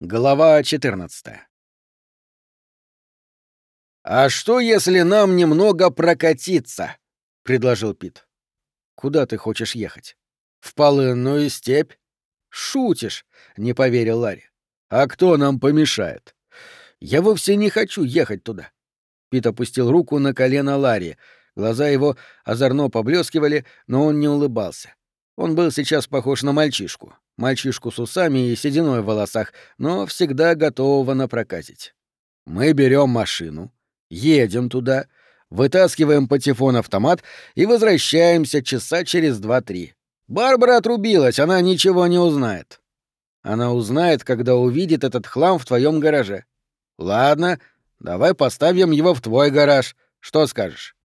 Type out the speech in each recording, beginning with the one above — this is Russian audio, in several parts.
Глава 14 «А что, если нам немного прокатиться?» — предложил Пит. «Куда ты хочешь ехать? В полынную степь?» «Шутишь», — не поверил Ларри. «А кто нам помешает?» «Я вовсе не хочу ехать туда». Пит опустил руку на колено Ларри. Глаза его озорно поблескивали, но он не улыбался. Он был сейчас похож на мальчишку. Мальчишку с усами и сединой в волосах, но всегда готового напроказить. Мы берем машину, едем туда, вытаскиваем патефон автомат и возвращаемся часа через два-три. Барбара отрубилась, она ничего не узнает. Она узнает, когда увидит этот хлам в твоем гараже. Ладно, давай поставим его в твой гараж. Что скажешь?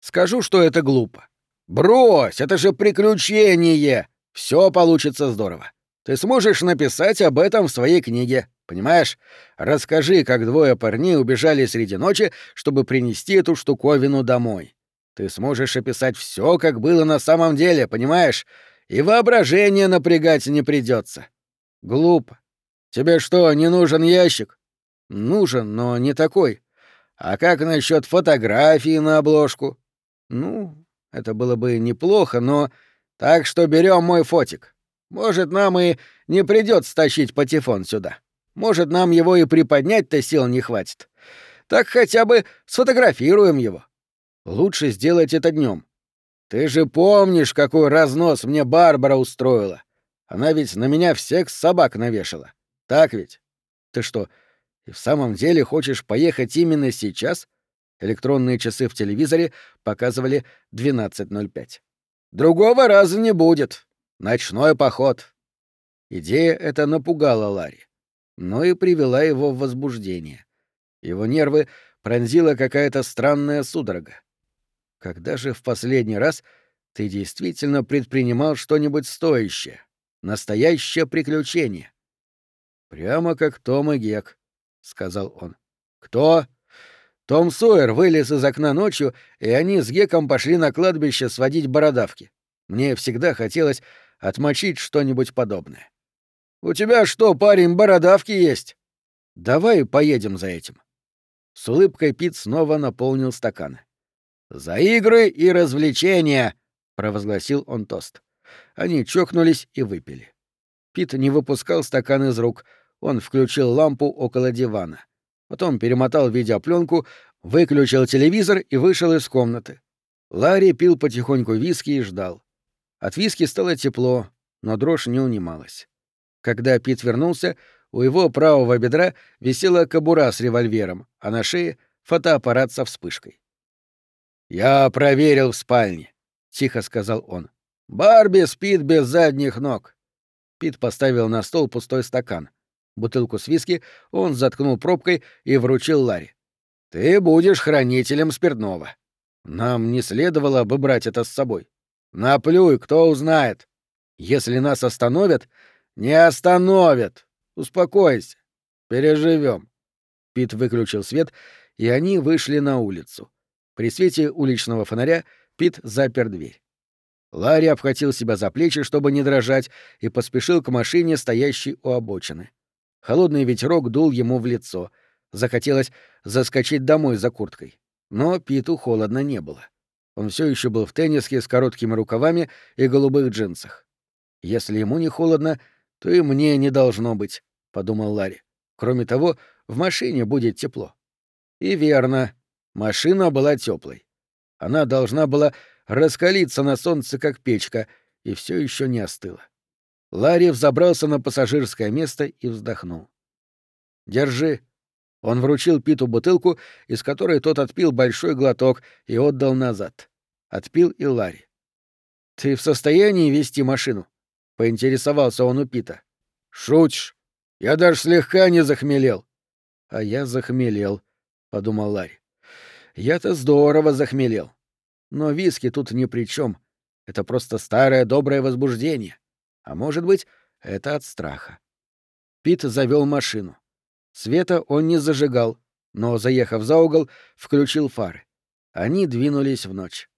Скажу, что это глупо. Брось, это же приключение. Все получится здорово. Ты сможешь написать об этом в своей книге, понимаешь? Расскажи, как двое парней убежали среди ночи, чтобы принести эту штуковину домой. Ты сможешь описать все, как было на самом деле, понимаешь? И воображение напрягать не придется. Глупо. Тебе что, не нужен ящик? Нужен, но не такой. А как насчет фотографии на обложку? Ну, это было бы неплохо, но... Так что берем мой фотик. Может, нам и не придется тащить патефон сюда. Может, нам его и приподнять-то сил не хватит. Так хотя бы сфотографируем его. Лучше сделать это днем. Ты же помнишь, какой разнос мне Барбара устроила? Она ведь на меня всех собак навешала. Так ведь? Ты что, и в самом деле хочешь поехать именно сейчас? Электронные часы в телевизоре показывали 12.05. Другого раза не будет. Ночной поход. Идея эта напугала Ларри, но и привела его в возбуждение. Его нервы пронзила какая-то странная судорога. Когда же в последний раз ты действительно предпринимал что-нибудь стоящее? Настоящее приключение? Прямо как Том и Гек, — сказал он. Кто? Том Сойер вылез из окна ночью, и они с Геком пошли на кладбище сводить бородавки. Мне всегда хотелось отмочить что-нибудь подобное. «У тебя что, парень, бородавки есть?» «Давай поедем за этим». С улыбкой Пит снова наполнил стаканы. «За игры и развлечения!» — провозгласил он тост. Они чокнулись и выпили. Пит не выпускал стакан из рук, он включил лампу около дивана. Потом перемотал видеопленку, выключил телевизор и вышел из комнаты. Ларри пил потихоньку виски и ждал. От виски стало тепло, но дрожь не унималась. Когда Пит вернулся, у его правого бедра висела кобура с револьвером, а на шее — фотоаппарат со вспышкой. «Я проверил в спальне», — тихо сказал он. «Барби спит без задних ног». Пит поставил на стол пустой стакан. Бутылку с виски он заткнул пробкой и вручил Ларе. «Ты будешь хранителем спиртного. Нам не следовало бы брать это с собой. Наплюй, кто узнает. Если нас остановят, не остановят. Успокойся. Переживем. Пит выключил свет, и они вышли на улицу. При свете уличного фонаря Пит запер дверь. Ларри обхватил себя за плечи, чтобы не дрожать, и поспешил к машине, стоящей у обочины. Холодный ветерок дул ему в лицо. Захотелось заскочить домой за курткой. Но Питу холодно не было. Он все еще был в тенниске с короткими рукавами и голубых джинсах. Если ему не холодно, то и мне не должно быть, подумал Ларри. Кроме того, в машине будет тепло. И верно, машина была теплой. Она должна была раскалиться на солнце, как печка, и все еще не остыла. Ларри взобрался на пассажирское место и вздохнул. «Держи», он вручил Питу бутылку, из которой тот отпил большой глоток и отдал назад. Отпил и Ларри. «Ты в состоянии вести машину?» — поинтересовался он у Пита. «Шутишь? Я даже слегка не захмелел». «А я захмелел», — подумал Ларри. «Я-то здорово захмелел. Но виски тут ни при чем. Это просто старое доброе возбуждение. А может быть, это от страха». Пит завел машину. Света он не зажигал, но, заехав за угол, включил фары. Они двинулись в ночь.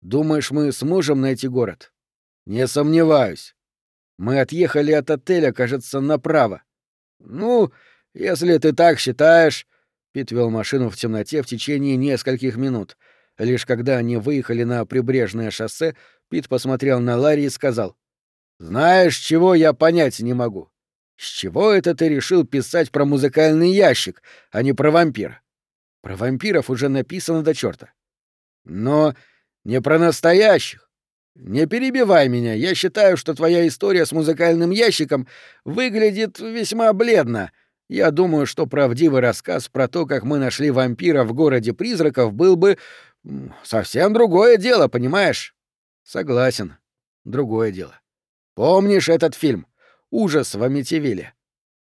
«Думаешь, мы сможем найти город?» «Не сомневаюсь. Мы отъехали от отеля, кажется, направо. Ну, если ты так считаешь... Пит вел машину в темноте в течение нескольких минут. Лишь когда они выехали на прибрежное шоссе, Пит посмотрел на Ларри и сказал. «Знаешь, чего я понять не могу? С чего это ты решил писать про музыкальный ящик, а не про вампира? Про вампиров уже написано до черта. Но не про настоящих. Не перебивай меня, я считаю, что твоя история с музыкальным ящиком выглядит весьма бледно. Я думаю, что правдивый рассказ про то, как мы нашли вампира в городе призраков, был бы совсем другое дело, понимаешь? Согласен. Другое дело. Помнишь этот фильм? Ужас в Амитивиле.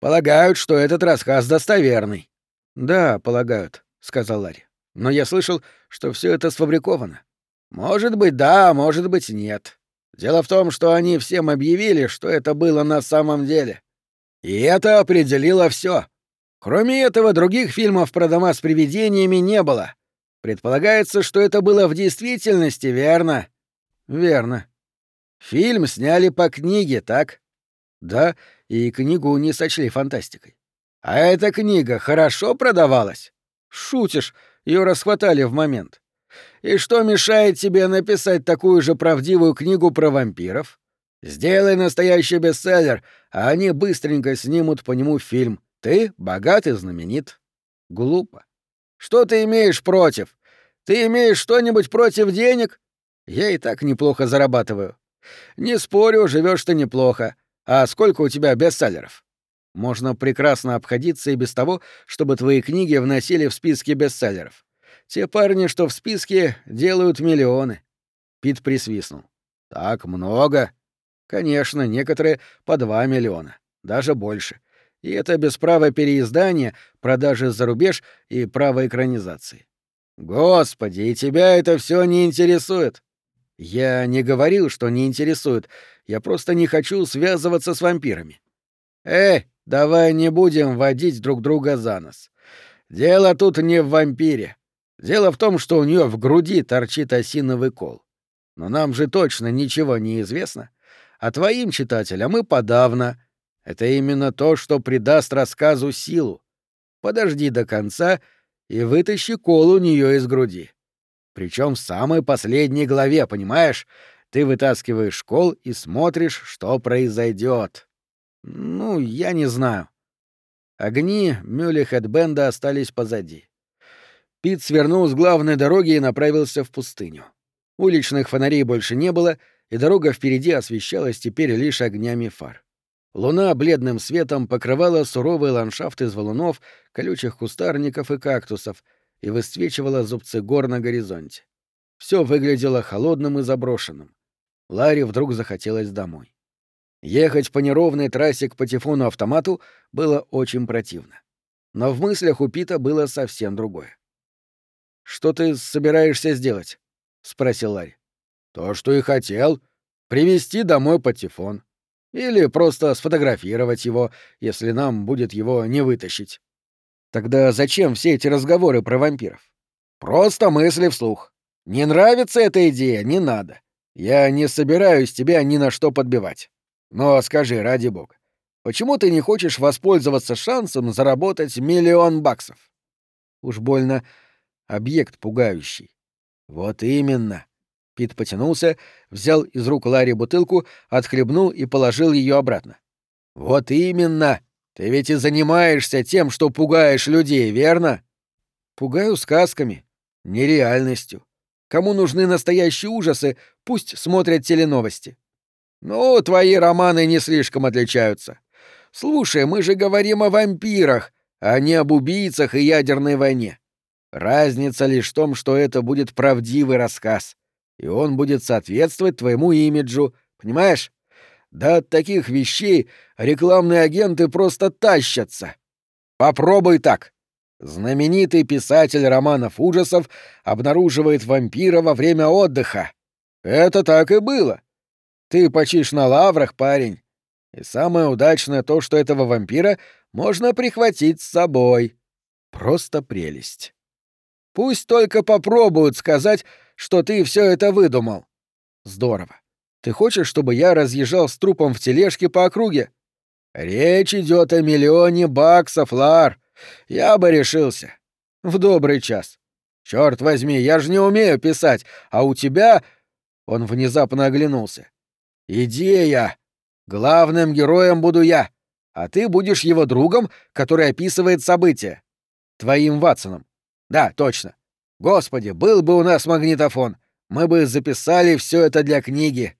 Полагают, что этот рассказ достоверный. Да, полагают, сказал Ларри. Но я слышал, что все это сфабриковано. Может быть, да, может быть, нет. Дело в том, что они всем объявили, что это было на самом деле. И это определило все. Кроме этого, других фильмов про дома с привидениями не было. Предполагается, что это было в действительности, верно? Верно. Фильм сняли по книге, так? Да, и книгу не сочли фантастикой. А эта книга хорошо продавалась? Шутишь, ее расхватали в момент. И что мешает тебе написать такую же правдивую книгу про вампиров? Сделай настоящий бестселлер, а они быстренько снимут по нему фильм. Ты богат и знаменит. Глупо. Что ты имеешь против? Ты имеешь что-нибудь против денег? Я и так неплохо зарабатываю. Не спорю, живешь ты неплохо. А сколько у тебя бестселлеров? Можно прекрасно обходиться и без того, чтобы твои книги вносили в списки бестселлеров. Те парни, что в списке, делают миллионы. Пит присвистнул. Так много? Конечно, некоторые по два миллиона, даже больше. И это без права переиздания, продажи за рубеж и права экранизации. Господи, и тебя это все не интересует. Я не говорил, что не интересует. Я просто не хочу связываться с вампирами. Эй, давай не будем водить друг друга за нос. Дело тут не в вампире. Дело в том, что у нее в груди торчит осиновый кол. Но нам же точно ничего не известно. А твоим читателям и подавно. Это именно то, что придаст рассказу силу. Подожди до конца и вытащи кол у нее из груди. Причем в самой последней главе, понимаешь? Ты вытаскиваешь кол и смотришь, что произойдет. Ну, я не знаю. Огни Мюли Хэтбенда остались позади. Пит свернул с главной дороги и направился в пустыню. Уличных фонарей больше не было, и дорога впереди освещалась теперь лишь огнями фар. Луна бледным светом покрывала суровый ландшафт из валунов, колючих кустарников и кактусов и высвечивала зубцы гор на горизонте. Все выглядело холодным и заброшенным. Ларе вдруг захотелось домой. Ехать по неровной трассе к патефону-автомату было очень противно. Но в мыслях у Пита было совсем другое. «Что ты собираешься сделать?» — спросил Ларри. «То, что и хотел. Привезти домой патефон. Или просто сфотографировать его, если нам будет его не вытащить». «Тогда зачем все эти разговоры про вампиров?» «Просто мысли вслух. Не нравится эта идея, не надо. Я не собираюсь тебя ни на что подбивать. Но скажи, ради бога, почему ты не хочешь воспользоваться шансом заработать миллион баксов?» Уж больно объект пугающий. Вот именно. Пит потянулся, взял из рук Ларри бутылку, отхлебнул и положил ее обратно. Вот именно. Ты ведь и занимаешься тем, что пугаешь людей, верно? Пугаю сказками, нереальностью. Кому нужны настоящие ужасы, пусть смотрят теленовости. Ну, твои романы не слишком отличаются. Слушай, мы же говорим о вампирах, а не об убийцах и ядерной войне. Разница лишь в том, что это будет правдивый рассказ, и он будет соответствовать твоему имиджу, понимаешь? Да от таких вещей рекламные агенты просто тащатся. Попробуй так. Знаменитый писатель романов ужасов обнаруживает вампира во время отдыха. Это так и было. Ты почишь на лаврах, парень. И самое удачное то, что этого вампира можно прихватить с собой. Просто прелесть. Пусть только попробуют сказать, что ты все это выдумал. Здорово. Ты хочешь, чтобы я разъезжал с трупом в тележке по округе? Речь идет о миллионе баксов, Лар. Я бы решился. В добрый час. Черт возьми, я же не умею писать, а у тебя... Он внезапно оглянулся. Идея! Главным героем буду я, а ты будешь его другом, который описывает события. Твоим Ватсоном. Да, точно. Господи, был бы у нас магнитофон. Мы бы записали все это для книги.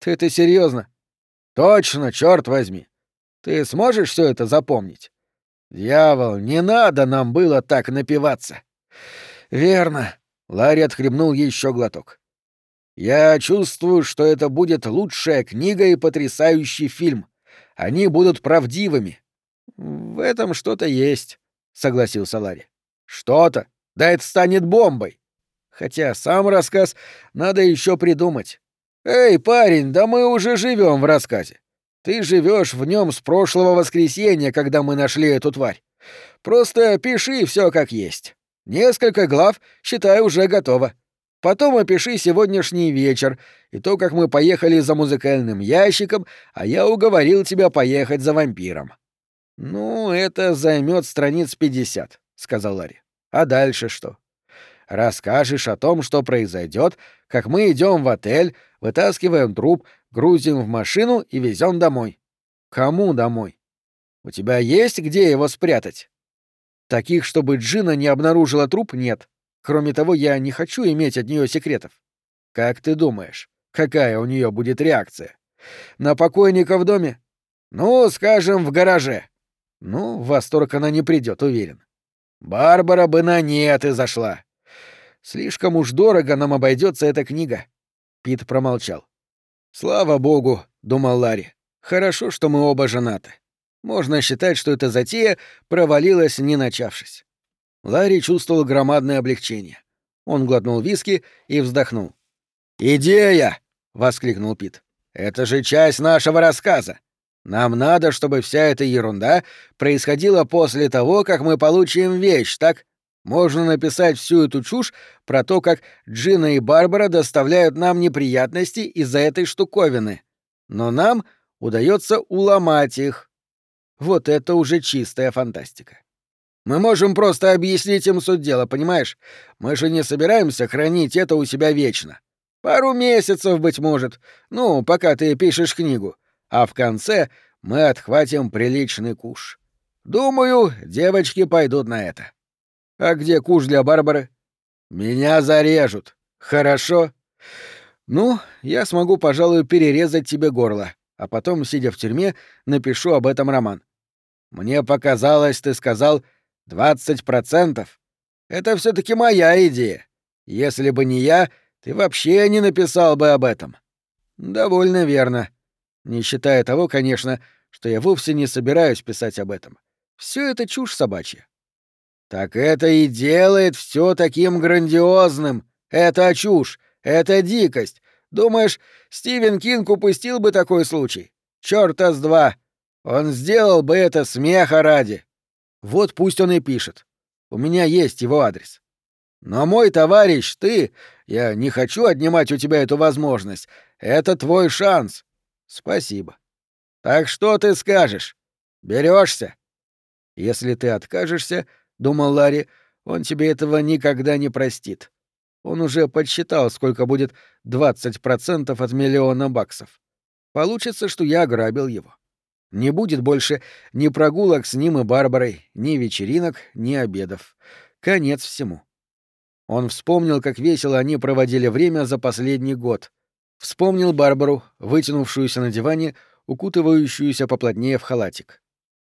Ты это серьезно? Точно, черт возьми. Ты сможешь все это запомнить? Дьявол, не надо нам было так напиваться. Верно. Ларри отхлебнул еще глоток. Я чувствую, что это будет лучшая книга и потрясающий фильм. Они будут правдивыми. В этом что-то есть, согласился Ларри. Что-то? Да это станет бомбой. Хотя сам рассказ надо еще придумать. Эй, парень, да мы уже живем в рассказе. Ты живешь в нем с прошлого воскресенья, когда мы нашли эту тварь. Просто пиши все как есть. Несколько глав, считай, уже готово. Потом опиши сегодняшний вечер и то, как мы поехали за музыкальным ящиком, а я уговорил тебя поехать за вампиром. Ну, это займет страниц пятьдесят, сказал Ларри. А дальше что? Расскажешь о том, что произойдет, как мы идем в отель, вытаскиваем труп, грузим в машину и везем домой. Кому домой? У тебя есть где его спрятать? Таких, чтобы Джина не обнаружила труп, нет. Кроме того, я не хочу иметь от нее секретов. Как ты думаешь, какая у нее будет реакция? На покойника в доме? Ну, скажем, в гараже. Ну, в восторг она не придет, уверен. Барбара бы на нет и зашла. Слишком уж дорого нам обойдется эта книга. Пит промолчал. Слава богу, думал Ларри. Хорошо, что мы оба женаты. Можно считать, что эта затея провалилась, не начавшись. Ларри чувствовал громадное облегчение. Он глотнул виски и вздохнул. «Идея!» — воскликнул Пит. «Это же часть нашего рассказа. Нам надо, чтобы вся эта ерунда происходила после того, как мы получим вещь, так? Можно написать всю эту чушь про то, как Джина и Барбара доставляют нам неприятности из-за этой штуковины. Но нам удается уломать их. Вот это уже чистая фантастика. Мы можем просто объяснить им суть дела, понимаешь? Мы же не собираемся хранить это у себя вечно. Пару месяцев, быть может. Ну, пока ты пишешь книгу а в конце мы отхватим приличный куш. Думаю, девочки пойдут на это. А где куш для Барбары? Меня зарежут. Хорошо? Ну, я смогу, пожалуй, перерезать тебе горло, а потом, сидя в тюрьме, напишу об этом роман. Мне показалось, ты сказал двадцать процентов. Это все таки моя идея. Если бы не я, ты вообще не написал бы об этом. Довольно верно. Не считая того, конечно, что я вовсе не собираюсь писать об этом. Все это чушь собачья. Так это и делает все таким грандиозным. Это чушь, это дикость. Думаешь, Стивен Кинг упустил бы такой случай? Чёрта с два. Он сделал бы это смеха ради. Вот пусть он и пишет. У меня есть его адрес. Но мой товарищ, ты, я не хочу отнимать у тебя эту возможность. Это твой шанс. Спасибо. Так что ты скажешь? Берешься? Если ты откажешься, думал Ларри, он тебе этого никогда не простит. Он уже подсчитал, сколько будет 20% от миллиона баксов. Получится, что я ограбил его. Не будет больше ни прогулок с ним и Барбарой, ни вечеринок, ни обедов. Конец всему. Он вспомнил, как весело они проводили время за последний год — Вспомнил Барбару, вытянувшуюся на диване, укутывающуюся поплотнее в халатик.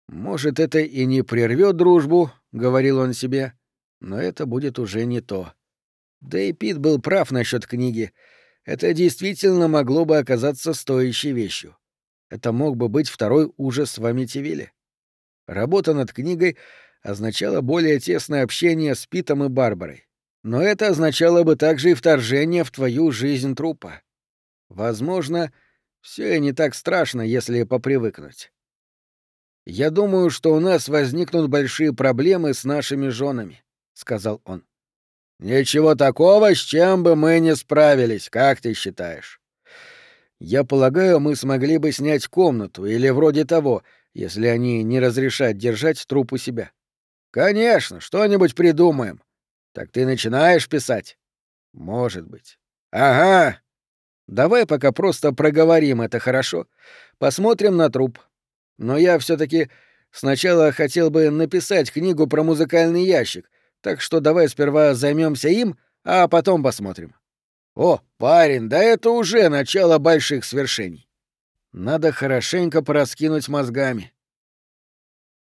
«Может, это и не прервет дружбу», — говорил он себе, — «но это будет уже не то». Да и Пит был прав насчет книги. Это действительно могло бы оказаться стоящей вещью. Это мог бы быть второй ужас в Амитивиле. Работа над книгой означала более тесное общение с Питом и Барбарой. Но это означало бы также и вторжение в твою жизнь трупа. Возможно, все и не так страшно, если попривыкнуть. Я думаю, что у нас возникнут большие проблемы с нашими женами, сказал он. Ничего такого, с чем бы мы не справились, как ты считаешь? Я полагаю, мы смогли бы снять комнату или вроде того, если они не разрешат держать труп у себя. Конечно, что-нибудь придумаем. Так ты начинаешь писать? Может быть. Ага. Давай пока просто проговорим это хорошо. Посмотрим на труп. Но я все таки сначала хотел бы написать книгу про музыкальный ящик, так что давай сперва займемся им, а потом посмотрим. О, парень, да это уже начало больших свершений. Надо хорошенько пораскинуть мозгами.